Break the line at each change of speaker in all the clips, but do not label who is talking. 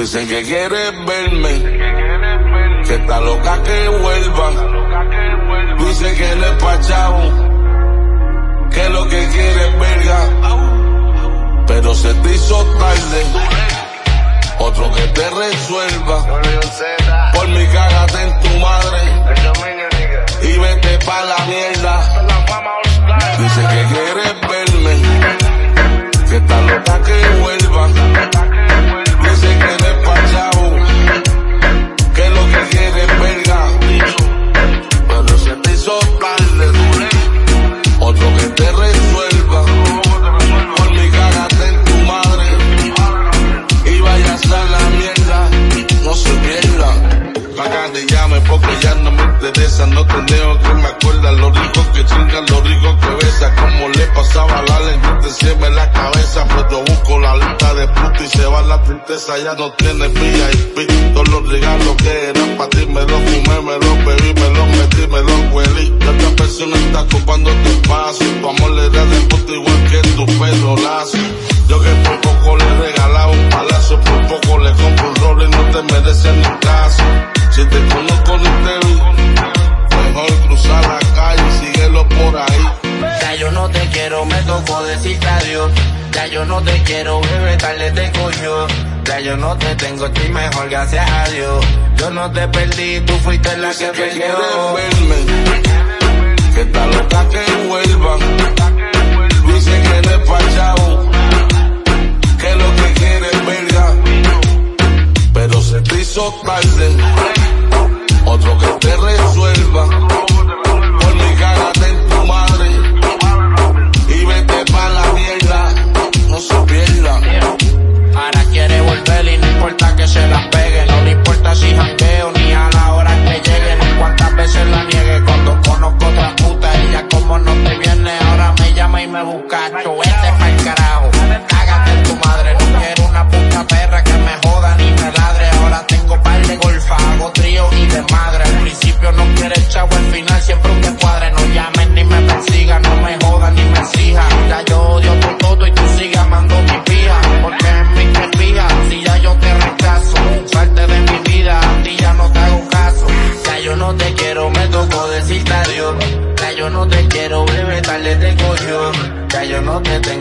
Dicen que quieres verme, que está loca que vuelva. Dice que no es pa' chavo, que lo que quiere es verga. Pero se te hizo tarde, otro que te resuelva. me acuerda lo rico que chinga, lo rico que besa. Como le pasaba la lengua, te siempre la cabeza. Pero busco la lista de puta y se va la tristeza. Ya no tiene VIP. Todos los regalos que eran para ti me los fumé, me los bebí, me los metí, me los huelí. Y otra persona está ocupando tu espacio. Tu amor le da de puta igual que tu pelo lazo. Yo que por poco le regalaba un palazo, por poco le compro un rol y no te mereces.
loco decirte adiós. Ya yo no te quiero, bebé, tarde te coño. Ya yo no te tengo, estoy mejor, gracias a Dios. Yo no te perdí, tú fuiste la que,
que
perdió.
Que está loca que vuelva. Dice que no es
importa que se las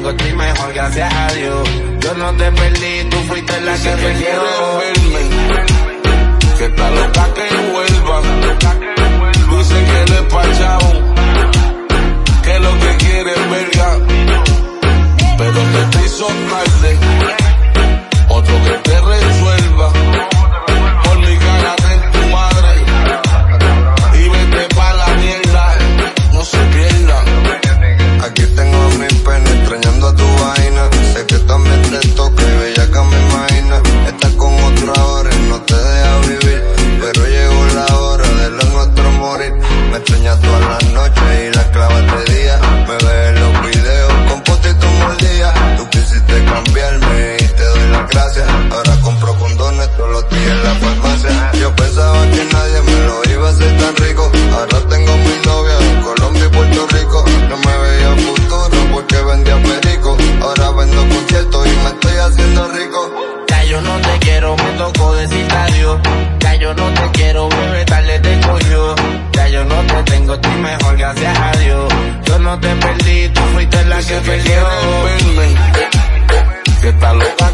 estoy mejor, gracias a Dios. Yo no te perdí, tú fuiste la que,
que
me quedó. Que
está loca que vuelva. Pétalo.